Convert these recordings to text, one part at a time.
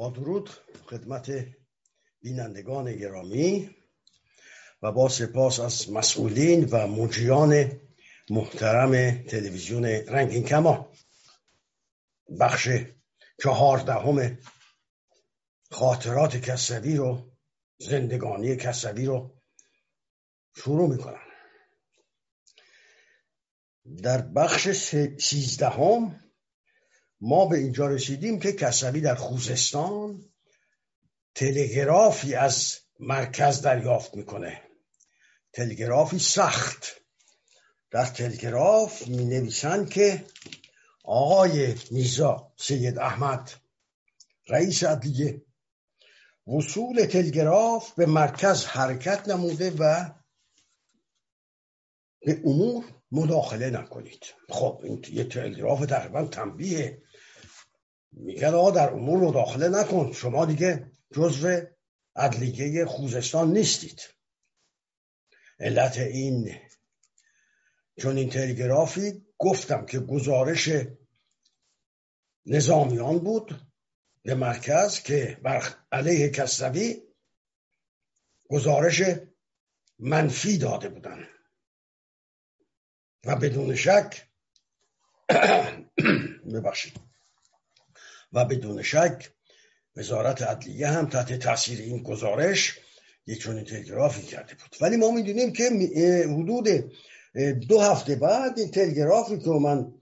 با درود خدمت بینندگان گرامی و با سپاس از مسئولین و مجریان محترم تلویزیون رنگین کما بخش چهاردهم خاطرات کسوی رو زندگانی کسوی رو شروع می‌کنم. در بخش سیزدهم ما به اینجا رسیدیم که کسوی در خوزستان تلگرافی از مرکز دریافت می‌کنه. تلگرافی سخت. در تلگراف می نویسند که آقای میزا سید احمد رئیس عدلیه وصول تلگراف به مرکز حرکت نموده و به امور مداخله نکنید. خب این یه تلگراف تقریبا تنبیه میگن آقا در امور مداخله نکن شما دیگه جزو عدلیه خوزستان نیستید. علت این چون این تلگرافی گفتم که گزارش نظامیان بود به مرکز که بر علیه کسروی گزارش منفی داده بودن. و بدون شک ببخشید. و بدون شک وزارت عدلیه هم تحت تاثیر این گزارش یک چنین تلگرافی کرده بود. ولی ما می‌دونیم که حدود دو هفته بعد این تلگرافی که من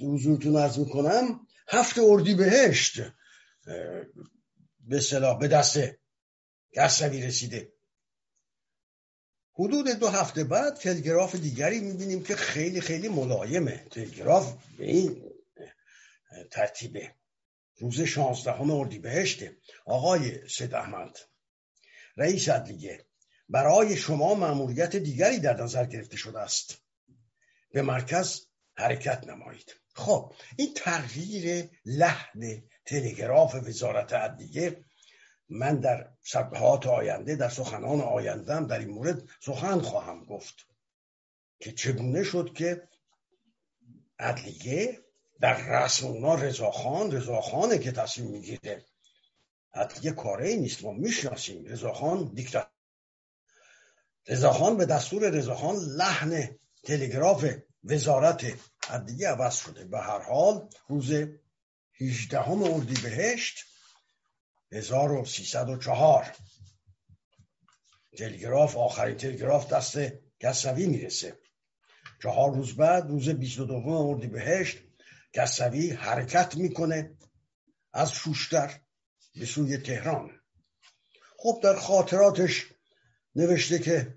حضورتون ارز می‌کنم هفته اردی بهشت به صلاح به دست کسوی رسیده. حدود دو هفته بعد تلگراف دیگری می‌بینیم که خیلی خیلی ملایمه. تلگراف به این ترتیبه. روز شانزدهم اردیبهشت آقای سید احمد. رئیس عدلیه برای شما مأموریت دیگری در نظر گرفته شده است. به مرکز حرکت نمایید. خب این تغییر لحن تلگراف وزارت عدلیه من در صفحات آینده در سخنان آیندهم در این مورد سخن خواهم گفت که چگونه شد که عدلیه در رسم اونا رضاخان رضاخانه که تصمیم می‌گیره. عدلیه کاره ای نیست ما می‌شناسیم. رضاخان دیکتاتور. رضاخان به دستور رضاخان لحن تلگراف وزارت عدلیه عوض شده. به هر حال روز 18 اردیبهشت 1304 تلگراف آخرین تلگراف دست کسوی می‌رسه. چهار روز بعد روز 22 اردیبهشت کسوی حرکت می‌کنه از شوشتر به سوی تهران. خب در خاطراتش نوشته که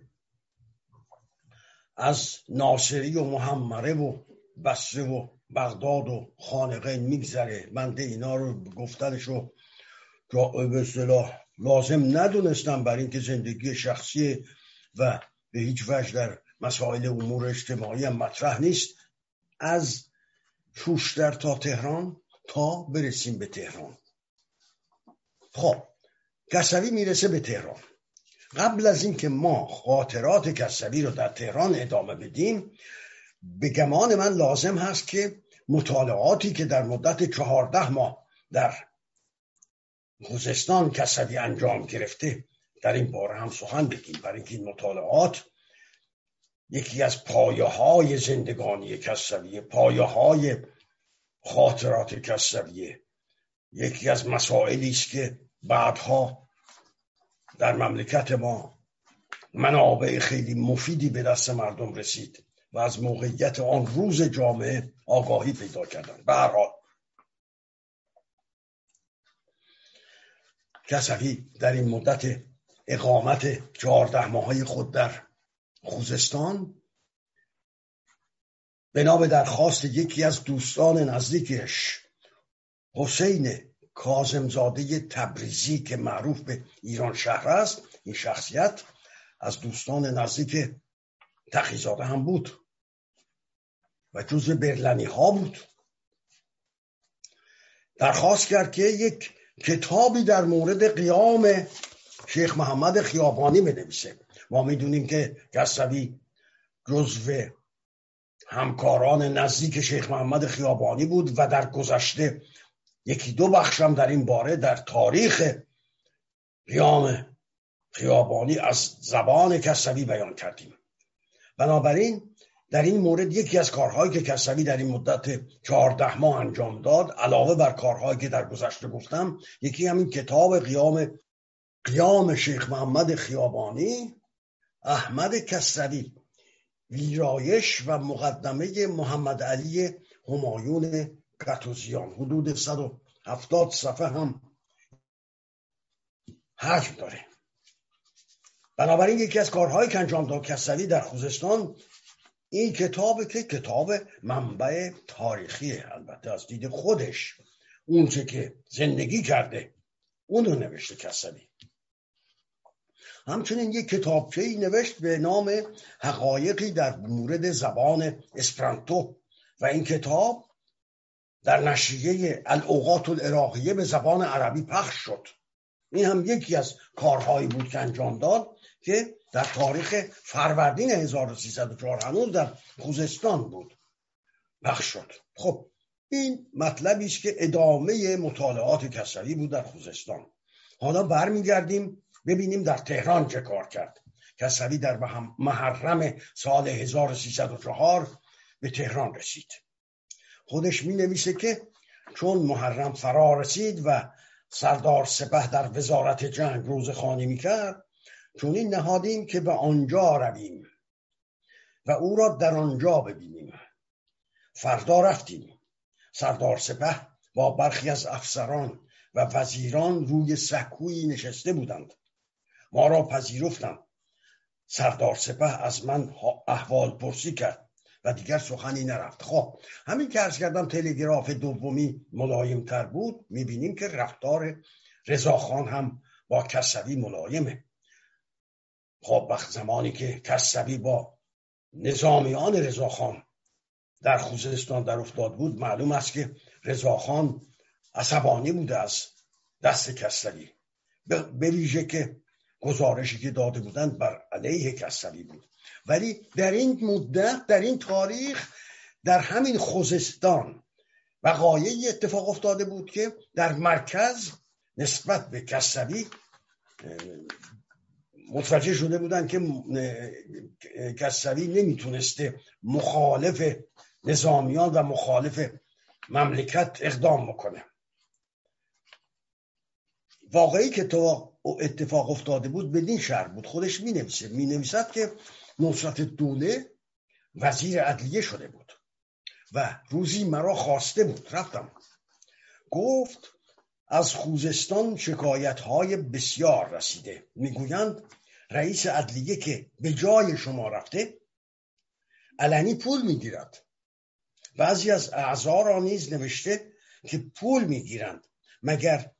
از ناصری و محمره و بسره و بغداد و خانقه میگذره. بنده اینا رو گفتنش رو به اصطلاح لازم ندونستم بر اینکه زندگی شخصی و به هیچ وجه در مسائل امور اجتماعی هم مطرح نیست. از شوشتر تا تهران تا برسیم به تهران. خب کسوی می‌رسه به تهران. قبل از اینکه ما خاطرات کسوی رو در تهران ادامه بدیم به گمان من لازم هست که مطالعاتی که در مدت چهارده ماه در خوزستان کسوی انجام گرفته در این باره هم سخن بگیم. برای اینکه این مطالعات یکی از پایه های زندگانی کسویه پایه های خاطرات کسویه یکی از مسائلی است که بعدها در مملکت ما منابع خیلی مفیدی به دست مردم رسید و از موقعیت آن روز جامعه آگاهی پیدا کردن به هر کسوی در این مدت اقامت چهارده ماهای خود در خوزستان. بنا به درخواست یکی از دوستان نزدیکش حسین کازمزاده تبریزی که معروف به ایران شهر است. این شخصیت از دوستان نزدیک تقیزاده هم بود و جزو برلنی ها بود. درخواست کرد که یک کتابی در مورد قیام شیخ محمد خیابانی بنویسه ما می‌دونیم که کسوی جزو همکاران نزدیک شیخ محمد خیابانی بود و در گذشته یکی دو بخشم در این باره در تاریخ قیام خیابانی از زبان کسوی بیان کردیم. بنابراین در این مورد یکی از کارهایی که کسوی در این مدت چهارده ماه انجام داد علاوه بر کارهایی که در گذشته گفتم یکی همین کتاب قیام قیام شیخ محمد خیابانی احمد کسوی ویرایش و مقدمه محمد علی همایون قطوزیان. حدود 170 صفحه هم حجم داره. بنابراین یکی از کارهایی که انجام داد کسوی در خوزستان این کتاب که کتاب منبع تاریخی البته از دید خودش اونچه که زندگی کرده اون رو نوشته کسوی همچنین یک کتابچه نوشت به نام حقایقی در مورد زبان اسپرانتو و این کتاب در نشریه الاوقات العراقیه به زبان عربی پخش شد. این هم یکی از کارهایی بود که انجام داد که در تاریخ فروردین 1304 هنوز در خوزستان بود. پخش شد. خب این مطلبی است که ادامه مطالعات کسری بود در خوزستان. حالا برمیگردیم ببینیم در تهران چه کار کرد. کسری در محرم سال 1304 به تهران رسید. خودش می نویسه که چون محرم فرا رسید و سردار سپه در وزارت جنگ روز خانی می کرد چون این نهادیم که به آنجا رویم و او را در آنجا ببینیم. فردا رفتیم. سردار سپه با برخی از افسران و وزیران روی سکویی نشسته بودند. ما را پذیرفتند. سردار سپه از من احوال پرسی کرد و دیگر سخنی نرفت. خب همین که ارز کردم تلگراف دومی ملایم تر بود می‌بینیم که رفتار رضاخان هم با کسوی ملایمه. خب وقت زمانی که کسوی با نظامیان رضاخان در خوزستان در افتاد بود معلوم است که رضاخان عصبانی بوده از دست کسوی به ویژه که گزارشی که داده بودند بر علیه کسوی بود. ولی در این مدت در این تاریخ در همین خوزستان وقایعی اتفاق افتاده بود که در مرکز نسبت به کسوی متوجه شده بودن که کسوی نمی‌تونسته مخالف نظامیان و مخالف مملکت اقدام بکنه. واقعی که تو اتفاق افتاده بود بدین شهر بود. خودش می نویسه می نویسد که نصرت دوله وزیر عدلیه شده بود و روزی مرا خواسته بود. رفتم. گفت از خوزستان شکایت های بسیار رسیده. می‌گویند رئیس عدلیه که به جای شما رفته علنی پول می‌گیرد. بعضی از اعضا را نیز نوشته که پول می‌گیرند مگر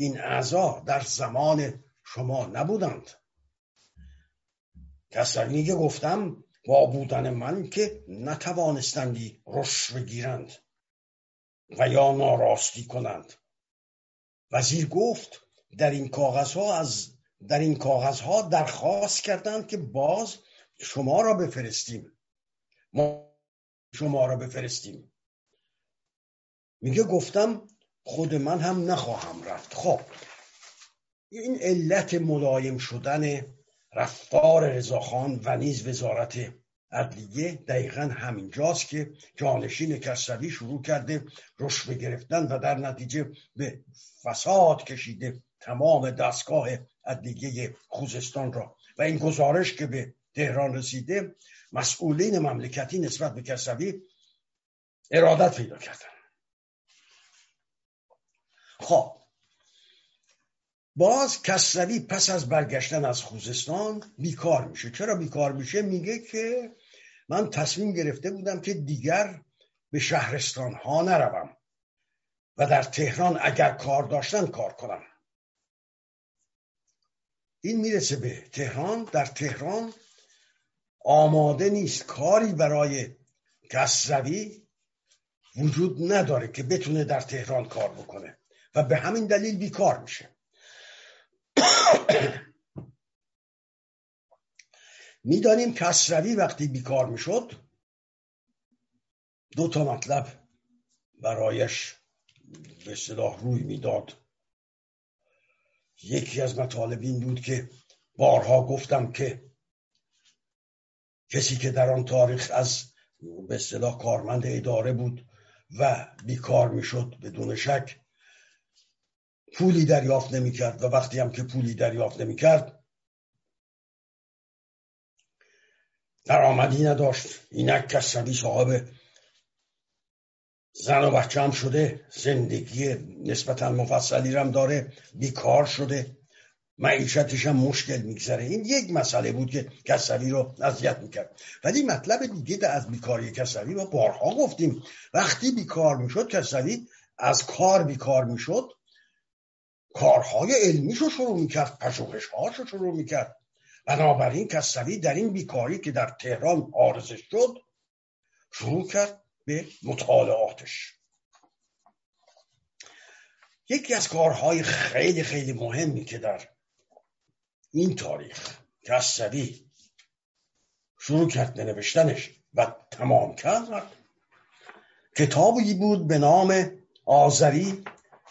این اعضا در زمان شما نبودند. کسانی که گفتم با بودن من که نتوانستندی رش بگیرند و یا ناراستی کنند. وزیر گفت در این کاغذها از در این کاغذها درخواست کردند که باز شما را بفرستیم. ما شما را بفرستیم. میگه گفتم خود من هم نخواهم رفت. خب این علت ملایم شدن رفتار رضاخان و نیز وزارت عدلیه دقیقا همینجاست که جانشین کسروی شروع کرده رشوه گرفتن و در نتیجه به فساد کشیده تمام دستگاه عدلیه خوزستان را. و این گزارش که به تهران رسیده مسئولین مملکتی نسبت به کسروی ارادت پیدا کردن. خب. باز کسروی پس از برگشتن از خوزستان بیکار میشه. چرا بیکار میشه؟ میگه که من تصمیم گرفته بودم که دیگر به شهرستان ها نروم و در تهران اگر کار داشتن کار کنم. این می‌رسه به تهران. در تهران آماده نیست کاری برای کسروی وجود نداره که بتونه در تهران کار بکنه. و به همین دلیل بیکار میشه. می‌دانیم کسروی وقتی بیکار می‌شد دو تا مطلب برایش به صلاح روی می‌داد. یکی از مطالب این بود که بارها گفتم که کسی که در آن تاریخ از به اصطلاح کارمند اداره بود و بیکار می‌شد بدون شک پولی دریافت نمی‌کرد و وقتی هم که پولی دریافت نمی‌کرد درآمدی نداشت. اینک کسبی صاحب زن و بچه هم شده زندگی نسبتا مفصلی هم داره بیکار شده معیشتش هم مشکل میگذره. این یک مسئله بود که کسوی رو اذیت می‌کرد. ولی مطلب دیگه از بیکاری کسوی ما بارها گفتیم. وقتی بیکار می‌شد کسوی از کار بیکار می‌شد. کارهای علمیشو شروع می‌کرد پژوهشهاشو شروع می‌کرد. بنابراین کسوی در این بیکاری که در تهران آرزش شد شروع کرد به مطالعاتش. یکی از کارهای خیلی خیلی مهمی که در این تاریخ کسوی شروع کرد نوشتنش و تمام کرد کتابی بود به نام آذری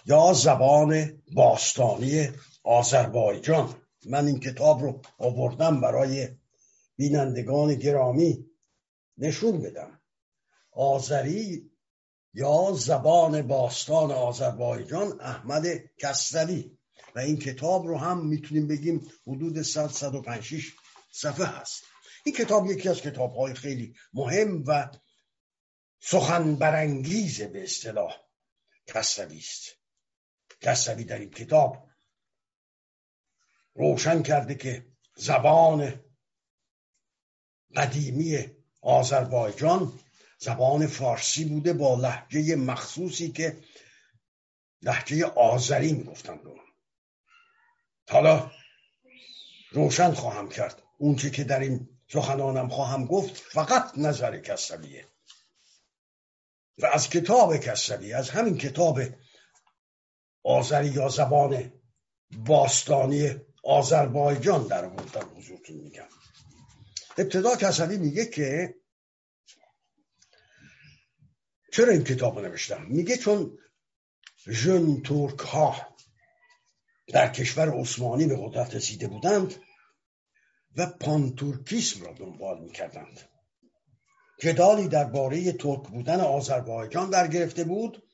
یا زبان باستانی آذربایجان. من این کتاب رو آوردم برای بینندگان گرامی نشون بدم. آذری یا زبان باستان آذربایجان احمد کسروی و این کتاب رو هم می‌تونیم بگیم حدود 100 156 صفحه هست. این کتاب یکی از کتاب های خیلی مهم و سخن برانگیز به اصطلاح کسروی است. کسروی در این کتاب روشن کرده که زبان قدیمی آذربایجان زبان فارسی بوده با لحجه مخصوصی که لحجه آذری می‌گفتن رو حالا روشن خواهم کرد. اونچه که در این سخنانم خواهم گفت فقط نظر کسبیه و از کتاب کسبی از همین کتاب آذری یا زبان باستانی آذربایجان در آوردم حضورتون میگم. ابتدا کسبی میگه که چرا این کتاب نوشتم میگه چون ژن ترک ها در کشور عثمانی به قدرت رسیده بودند و پانتورکیسم را دنبال می‌کردند. جدالی درباره ترک بودن آذربایجان در گرفته بود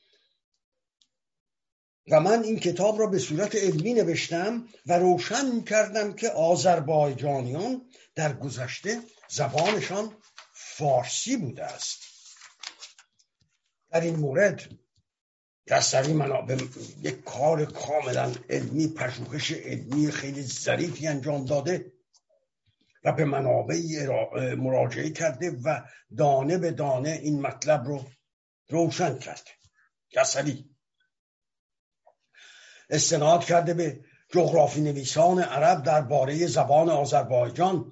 و من این کتاب را به صورت علمی نوشتم و روشن کردم که آذربایجانیان در گذشته زبانشان فارسی بوده است. در این مورد کسری منابع یک کار کاملا علمی پژوهش علمی خیلی ظریفی انجام داده و به منابعی مراجعه کرده و دانه به دانه این مطلب رو روشن کرده. کسری استناد کرده به جغرافی نویسان عرب درباره زبان آذربایجان.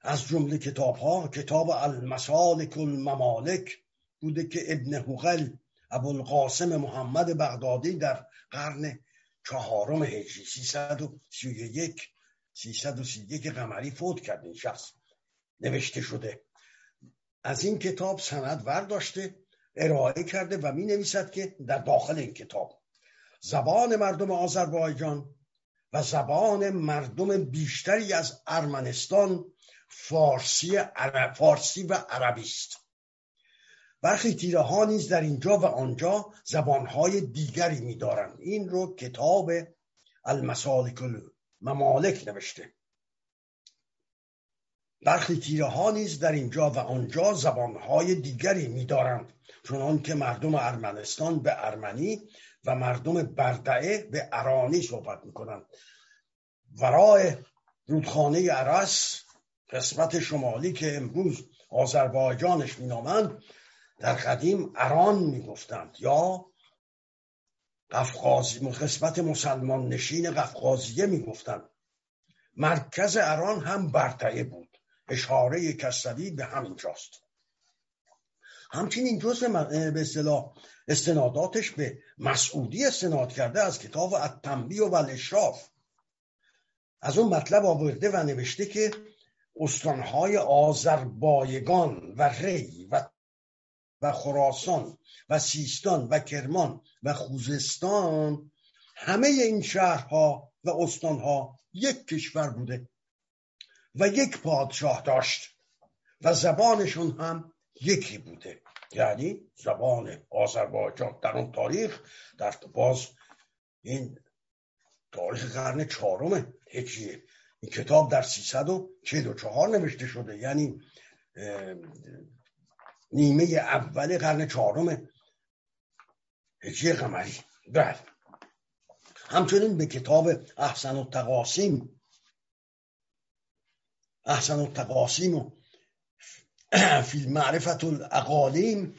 از جمله کتاب ها کتاب المسالک الممالک بوده که ابن حقل ابوالقاسم محمد بغدادی در قرن چهارم هجری 331 331 قمری فوت کرد. این شخص نوشته شده. از این کتاب سند ورداشته ارائه کرده و می نویسد که در داخل این کتاب زبان مردم آذربایجان و زبان مردم بیشتری از ارمنستان فارسی, عرب، فارسی و عربی است. برخی تیره ها نیز در اینجا و آنجا زبانهای دیگری میدارند. این رو کتاب المسالک ممالک نوشته. برخی تیره ها نیز در اینجا و آنجا زبانهای دیگری میدارند. چون که مردم ارمنستان به ارمنی و مردم بردعه به ارانی صحبت می‌کنند ورای رودخانه عرس قسمت شمالی که امروز آذربایجانش مینامند در قدیم اران می‌گفتند. یا قفقازی قسمت مسلمان نشین قفقازیه می‌گفتند. مرکز اران هم برتعه بود. اشاره کسوی به همین جاست همچنین جزء به اصطلاح استناداتش به مسعودی استناد کرده از کتاب التنبیه و الاشراف. از اون مطلب آورده و نوشته که استانهای آذربایگان و ری و و خراسان و سیستان و کرمان و خوزستان همه این شهرها و استانها یک کشور بوده و یک پادشاه داشت و زبانشون هم یکی بوده. یعنی زبان آذربایجان. در اون تاریخ در باز این تاریخ قرن چهارم هجریه این کتاب در 344 نوشته شده. یعنی نیمه اول قرن چهارم هجری قمری. بله. همچنین به کتاب احسن و تقاسیم احسن و تقاسیم و فی معرفت الاقالیم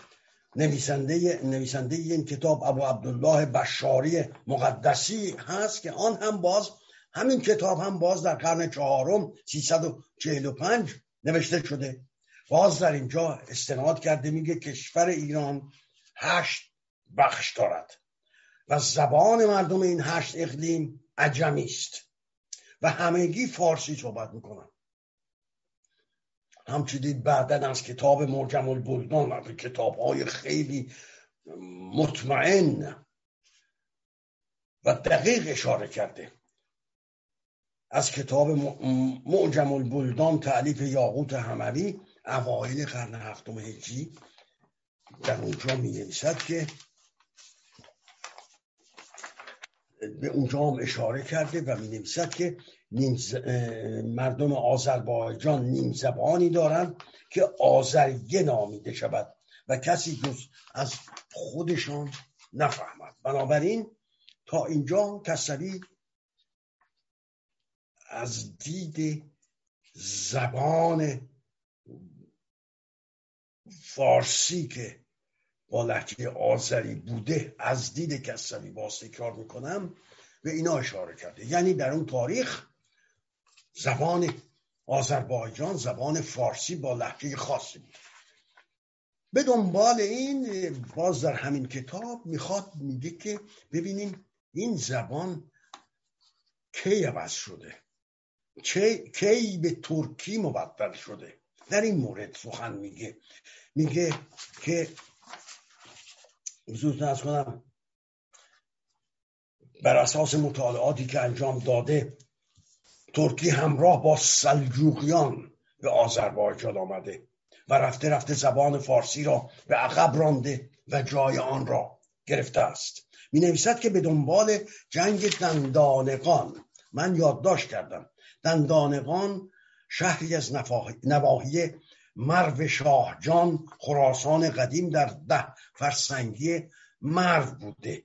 نویسنده نویسنده این کتاب ابو عبدالله بشاری مقدسی هست که آن هم باز همین کتاب هم باز در قرن چهارم 345 نوشته شده. باز در اینجا استناد کرده میگه کشور ایران هشت بخش دارد و زبان مردم این هشت اقلیم عجمی است و همگی فارسی صحبت می‌کنن. همچنین بعدا از کتاب مرجم البلدان و کتاب های خیلی مطمئن و دقیق اشاره کرده. از کتاب معجم البلدان تعلیف یاقوت هموی اوایل قرن هفتم هجری در اونجا می نویسد که به اونجا هم اشاره کرده و می نویسد که مردم آذربایجان نیم زبانی دارند که آذریه نامیده شود و کسی جز از خودشان نفهمد. بنابراین تا اینجا کسری از دید زبان فارسی که با لحجه آذری بوده از دید کسری باز تکرار می‌کنم به اینا اشاره کرده. یعنی در اون تاریخ زبان آذربایجان زبان فارسی با لحجه خاصی بود. به دنبال این باز در همین کتاب می‌خواد میگه که ببینیم این زبان کی عوض شده؟ کی به ترکی مبدل شده؟ در این مورد سخن میگه. میگه که حضورتون از کنم. بر اساس مطالعاتی که انجام داده ترکی همراه با سلجوقیان به آذربایجان آمده و رفته رفته زبان فارسی را به عقب رانده و جای آن را گرفته است. می نویسد که به دنبال جنگ دندانقان من یادداشت کردم دندانقان شهری از نواحی مرو شاهجان خراسان قدیم در ده فرسنگی مرو بوده.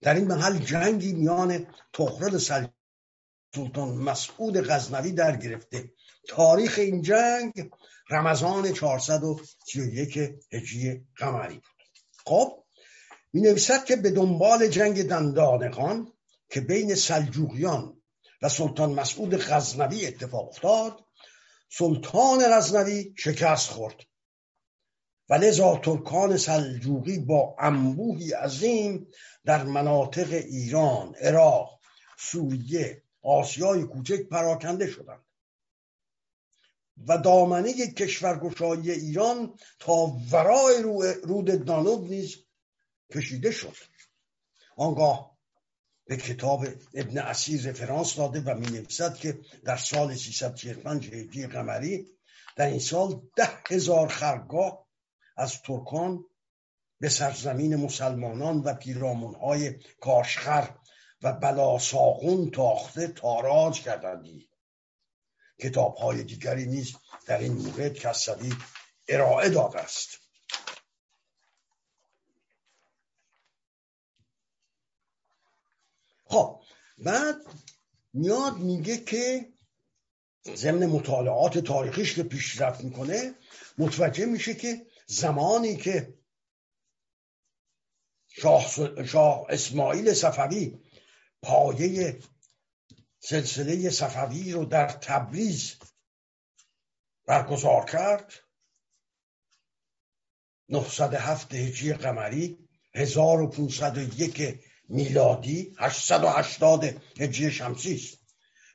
در این محل جنگی میان تخرل سلطان مسعود غزنوی در گرفته. تاریخ این جنگ رمضان 431 هجری قمری بود. خب می نویسد که به دنبال جنگ دندانقان که بین سلجوقیان و سلطان مسعود غزنوی اتفاق افتاد سلطان غزنوی شکست خورد. و لذا ترکان سلجوقی با انبوهی عظیم در مناطق ایران، عراق، سوریه، آسیای کوچک پراکنده شدند. و دامنه کشورگشایی ایران تا ورای رود دانوب نیز کشیده شد. آنگاه به کتاب ابن اسیر رفرانس داده و می نویسد که در سال 345 هجری قمری در این سال ده هزار خرگاه از ترکان به سرزمین مسلمانان و پیرامونهای کاشخر و بلاساغون تاخته تاراج کردندی. کتاب های دیگری نیز در این مورد کسوی ارائه داده است. خب بعد میاد میگه که ضمن مطالعات تاریخیش که پیشرفت می‌کنه متوجه میشه که زمانی که شاه, شاه اسماعیل صفوی پایه سلسله صفوی رو در تبریز برگزار کرد 907 هجری قمری 1501 میلادی 880 هجری شمسی است.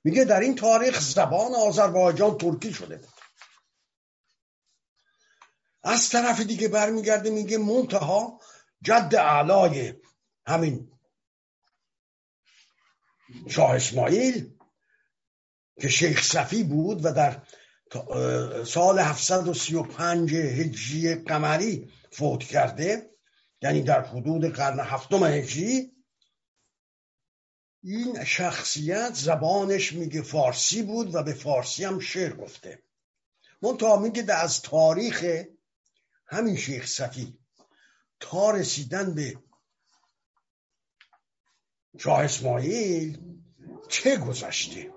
میگه در این تاریخ زبان آذربایجان ترکی شده. از طرف دیگه برمیگرده میگه منتها جد اعلای همین شاه اسماعیل که شیخ صفی بود و در سال 735 هجری قمری فوت کرده یعنی در حدود قرن هفتم هجری این شخصیت زبانش میگه فارسی بود و به فارسی هم شعر گفته. منتها میگه از تاریخ همین شیخ صفی تا رسیدن به شاه اسماعیل چه گذشته؟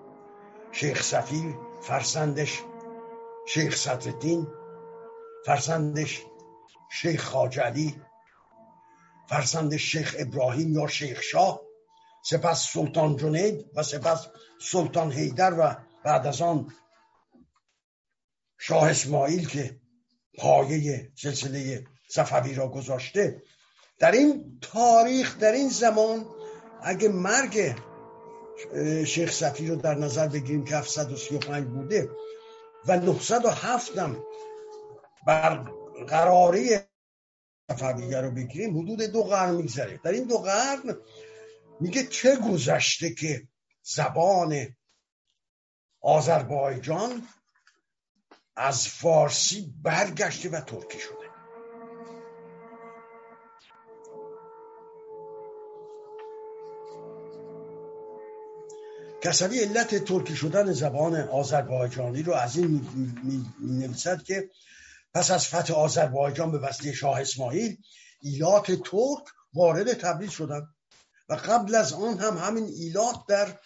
شیخ صفی فرزندش شیخ صدرالدین فرزندش شیخ خاجعلی فرزندش شیخ ابراهیم یا شیخ شاه. سپس سلطان جنید و سپس سلطان حیدر و بعد از آن شاه اسماعیل که پایه سلسله صفوی را گذاشته. در این تاریخ در این زمان اگه مرگ شیخ صفی رو در نظر بگیریم که 735 بوده و 907 هم بر قراری صفویه رو بگیریم حدود دو قرن میگذره. در این دو قرن میگه چه گذشته که زبان آذربایجان از فارسی برگشته و ترکی شده. کسوی علت ترکی شدن زبان آذربایجانی رو از این می, که پس از فتح آذربایجان به وسیله شاه اسماعیل ایلات ترک وارد تبریز شدند. و قبل از آن هم همین ایلات در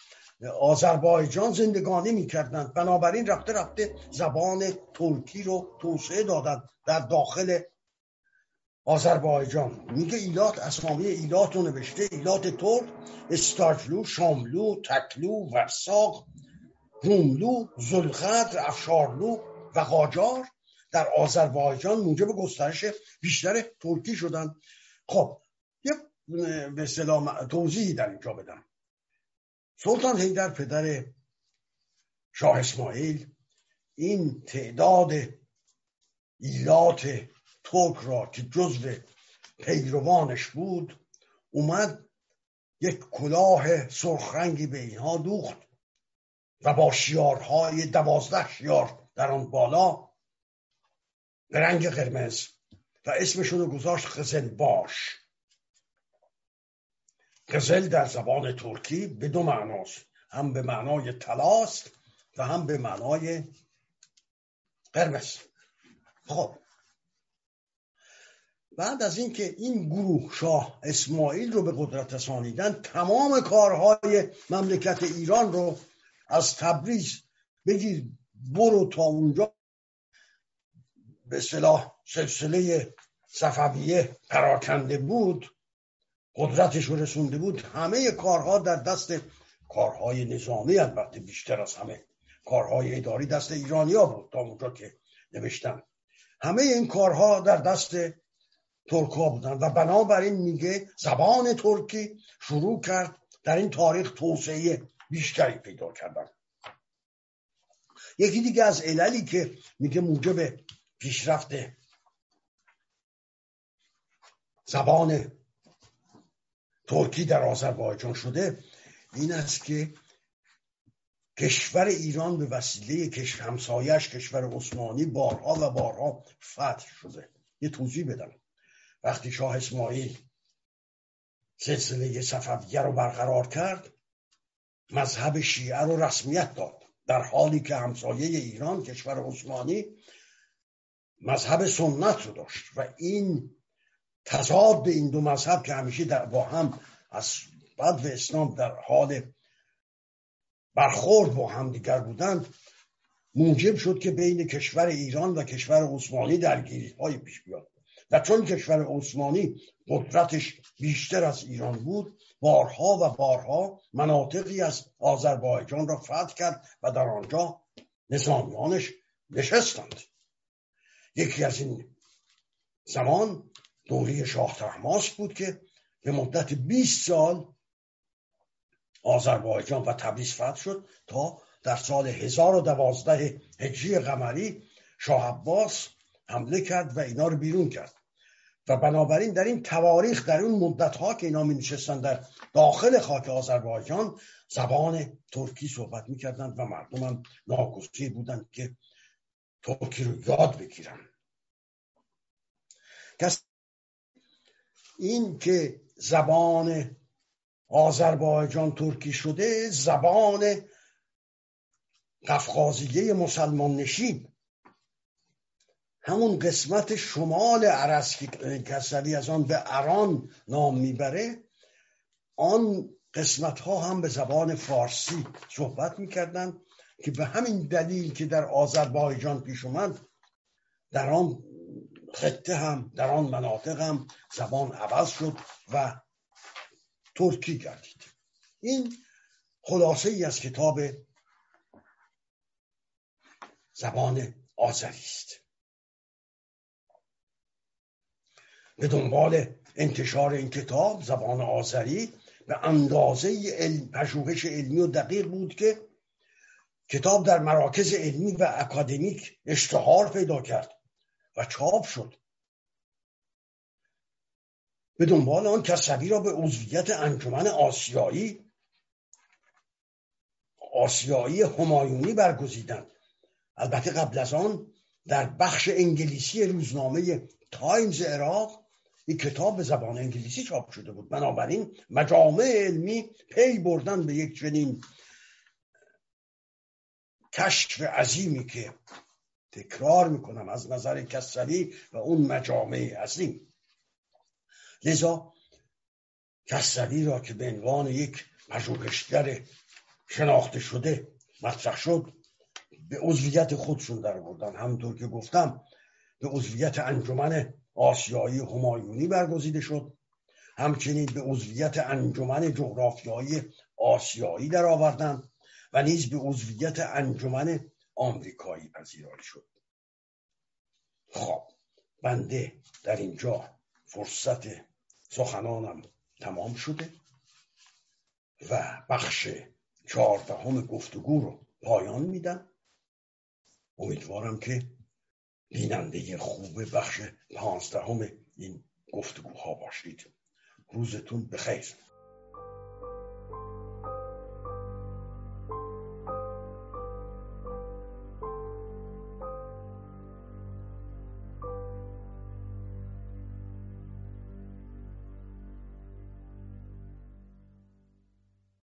آذربایجان زندگانی می‌کردند. بنابراین رفته رفته زبان ترکی رو توسعه دادند در داخل آذربایجان. میگه ایلات اسامی ایلات رو نوشته ایلات ترک استاجلو شاملو تکلو ورساق روملو زلقدر افشارلو و قاجار در آذربایجان موجب گسترش بیشتر ترکی شدن خب یه به سلام توضیحی در اینجا بدم. سلطان حیدر پدر شاه اسماعیل این تعداد ایلات ترک را که جزو پیروانش بود اومد یک کلاه سرخرنگی به اینها دوخت و با شیارهای دوازده شیار در آن بالا به رنگ قرمز و اسمشون رو گذاشت قزل باش قزل در زبان ترکی به دو معناست. هم به معنای تلاست و هم به معنای قرمز. خب. بعد از اینکه این گروه شاه اسماعیل رو به قدرت رسانیدن تمام کارهای مملکت ایران رو از تبریز بگیر برو تا اونجا. به صلاح سلسله صفویه پراکنده بود. قدرتش رو رسونده بود همه کارها در دست کارهای نظامی البته بیشتر از همه کارهای اداری دست ایرانیا بود تا اونجا که نوشتن. همه این کارها در دست ترکا بودن و بنابراین میگه زبان ترکی شروع کرد در این تاریخ توسعه بیشتری پیدا کردن. یکی دیگه از عللی که میگه موجب پیشرفت زبان ترکی در آذربایجان شده این است که کشور ایران به وسیله کشور همسایش کشور عثمانی بارها و بارها فتح شده. یه توضیح بدم. وقتی شاه اسماعیل سلسله صفویه رو برقرار کرد مذهب شیعه رو رسمیت داد. در حالی که همسایه ایران کشور عثمانی مذهب سنت رو داشت و این تضاد این دو مذهب که همیشه در با هم از بعد و اسلام در حال برخورد با هم دیگر بودند موجب شد که بین کشور ایران و کشور عثمانی درگیری های پیش بیاد. و چون کشور عثمانی قدرتش بیشتر از ایران بود بارها و بارها مناطقی از آذربایجان را فتح کرد و در آنجا نظامیانش نشستند. یکی از این زمان دوری شاه تحماس بود که به مدت 20 سال آذربایجان و تبریز فتح شد تا در سال 1012 هجری قمری شاه عباس حمله کرد و اینا رو بیرون کرد. و بنابراین در این تواریخ در اون مدت ها که اینا می نشستن در داخل خاک آذربایجان زبان ترکی صحبت می‌کردن و مردم هم بودند که ترکی رو یاد بگیرن. این که زبان آذربایجان ترکی شده زبان قفقازیه مسلمان نشین. همون قسمت شمال عرس که کسری از آن به اران نام می‌بره آن قسمت ها هم به زبان فارسی صحبت می‌کردن که به همین دلیل که در آذربایجان پیش اومد در آن خطه هم در آن مناطق هم زبان عوض شد و ترکی گردید. این خلاصه ای از کتاب زبان آذری است. به دنبال انتشار این کتاب زبان آذری به اندازه علم، پژوهش علمی و دقیق بود که کتاب در مراکز علمی و اکادمیک اشتهار پیدا کرد. و چاپ شد. به دنبال آن کسروی را به عضویت انجمن آسیایی آسیایی همایونی برگزیدند. البته قبل از آن در بخش انگلیسی روزنامه تایمز عراق این کتاب به زبان انگلیسی چاپ شده بود. بنابراین مجامع علمی پی بردن به یک چنین کشف عظیمی که تکرار می‌کنم از نظر کسروی و اون مجامع عظیم لذا کسری را که به عنوان یک پژوهشگر شناخته شده مطرح شد به عضویت خودشون در بردن همونطور که گفتم به عضویت انجمن آسیایی همایونی برگزیده شد. همچنین به عضویت انجمن جغرافیایی آسیایی در آوردند و نیز به عضویت انجمن آمریکایی پذیرایی شد. خب بنده در اینجا فرصت سخنانم تمام شده و بخش چهاردهم گفتگو رو پایان میدم. امیدوارم که بیننده خوب بخش پانزدهم این گفتگوها باشید. روزتون بخیر.